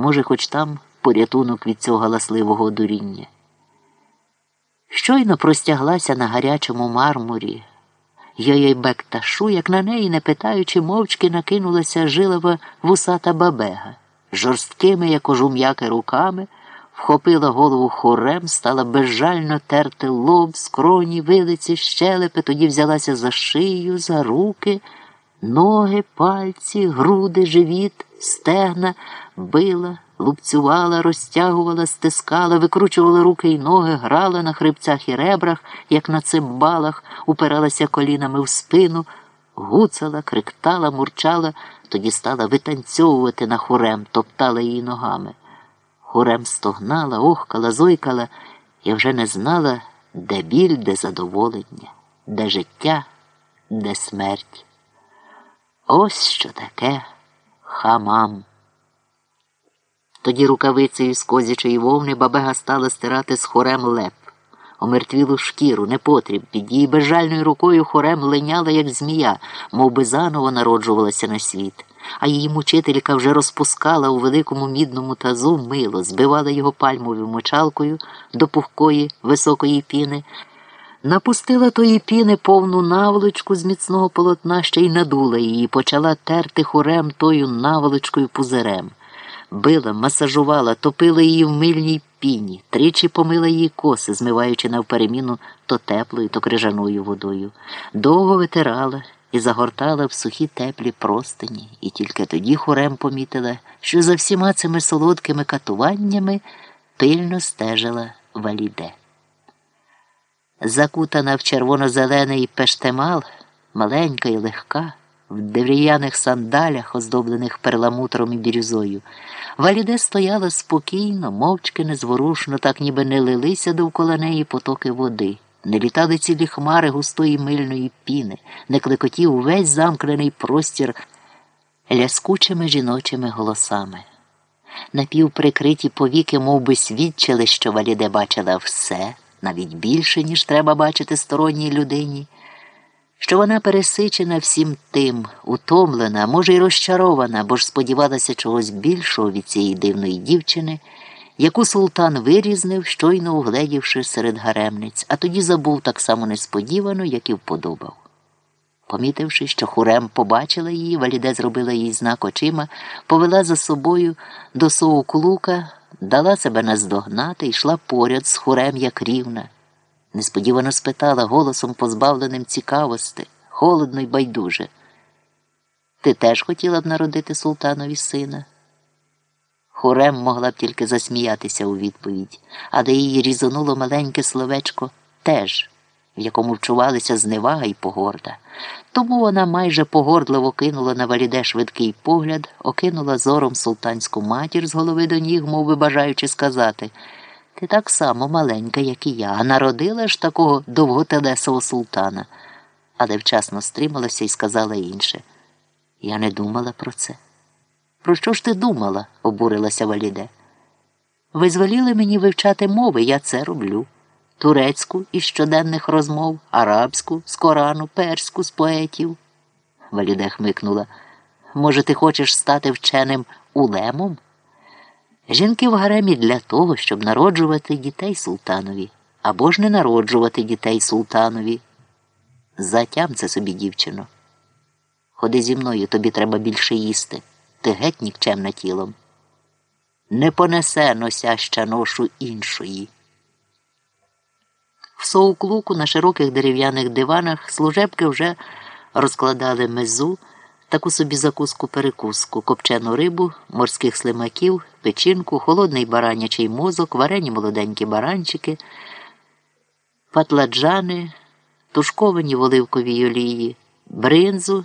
Може, хоч там порятунок від цього галасливого одуріння. Щойно простяглася на гарячому мармурі. Йойбек ташу, як на неї, не питаючи, мовчки накинулася жилова вусата бабега. Жорсткими, як ожум'яки, руками, вхопила голову хорем, стала безжально терти лоб, скроні, вилиці, щелепи, тоді взялася за шию, за руки, ноги, пальці, груди, живіт, стегна, била лупцювала, розтягувала, стискала, викручувала руки й ноги, грала на хребцях і ребрах, як на цимбалах, упиралася колінами в спину, гуцала, криктала, мурчала, тоді стала витанцьовувати на хорем, топтала її ногами. Хорем стогнала, охкала, зойкала і вже не знала, де біль, де задоволення, де життя, де смерть. Ось що таке хамам. Тоді рукавицею з козячої вовни бабега стала стирати з хорем леп, омертвілу шкіру, непотріб, під її безжальною рукою хорем линяла, як змія, мов би заново народжувалася на світ, а її мучителька вже розпускала у великому мідному тазу мило, збивала його пальмовою мочалкою до пухкої високої піни. Напустила тої піни повну наволочку з міцного полотна ще й надула її, почала терти хорем тою наволочкою пузирем била, масажувала, топила її в мильній піні, тричі помила її коси, змиваючи навпереміну то теплою, то крижаною водою, довго витирала і загортала в сухі теплі простині, і тільки тоді хорем помітила, що за всіма цими солодкими катуваннями пильно стежила валіде. Закутана в червоно-зелений пештемал, маленька і легка в дерев'яних сандалях, оздоблених перламутром і бірюзою. Валіде стояла спокійно, мовчки, незворушно, так ніби не лилися довкола неї потоки води, не літали цілі хмари густої мильної піни, не клекотів увесь замкнений простір ляскучими жіночими голосами. Напівприкриті повіки мов би, свідчили, що Валіде бачила все, навіть більше, ніж треба бачити сторонній людині що вона пересичена всім тим, утомлена, може, й розчарована, бо ж сподівалася чогось більшого від цієї дивної дівчини, яку султан вирізнив, щойно угледівши серед гаремниць, а тоді забув так само несподівано, як і вподобав. Помітивши, що хурем побачила її, валіде зробила їй знак очима, повела за собою до соуклука, дала себе наздогнати йшла поряд з хурем як рівна несподівано спитала голосом, позбавленим цікавості, холодно й байдуже. Ти теж хотіла б народити султанові сина? Хорем могла б тільки засміятися у відповідь, але її різонуло маленьке словечко теж, в якому вчувалися зневага і погорда. Тому вона майже погордливо кинула на валіде швидкий погляд, окинула зором султанську матір з голови до ніг, мов би бажаючи сказати. Ти так само маленька, як і я, а народила ж такого довготелесого султана, але вчасно стрималася і сказала інше. Я не думала про це. Про що ж ти думала? обурилася Валіде. Ви звеліли мені вивчати мови, я це роблю. Турецьку із щоденних розмов, арабську, з Корану, перську, з поетів. Валіде хмикнула. Може, ти хочеш стати вченим улемом? Жінки в гаремі для того, щоб народжувати дітей султанові або ж не народжувати дітей султанові. Затям це собі, дівчино. Ходи зі мною, тобі треба більше їсти. Ти геть нікчемна тілом. Не понесе носяща ношу іншої. В соуклуку на широких дерев'яних диванах служебки вже розкладали мезу таку собі закуску перекуску, копчену рибу, морських слимаків, печінку, холодний баранячий мозок, варені молоденькі баранчики, патладжани, тушковані в оливковій олії, бринзу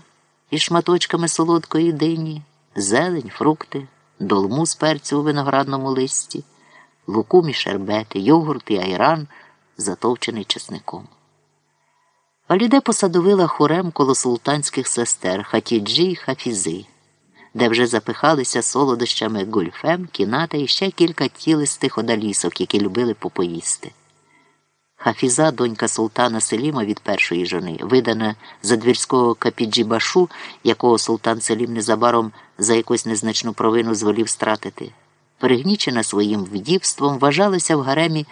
із шматочками солодкої дині, зелень, фрукти, долму з перцю у виноградному листі, лукумі шербети, йогурт і айран, затовчений чесником. Валіде посадовила хорем коло султанських сестер Хатіджі й Хафізи, де вже запихалися солодощами гульфем, кіната і ще кілька тілистих одалісок, які любили попоїсти. Хафіза, донька султана Селіма від першої жони, видана за двірського капіджібашу, якого султан Селім незабаром за якусь незначну провину зволів стратити. пригнічена своїм вдівством, вважалася в гаремі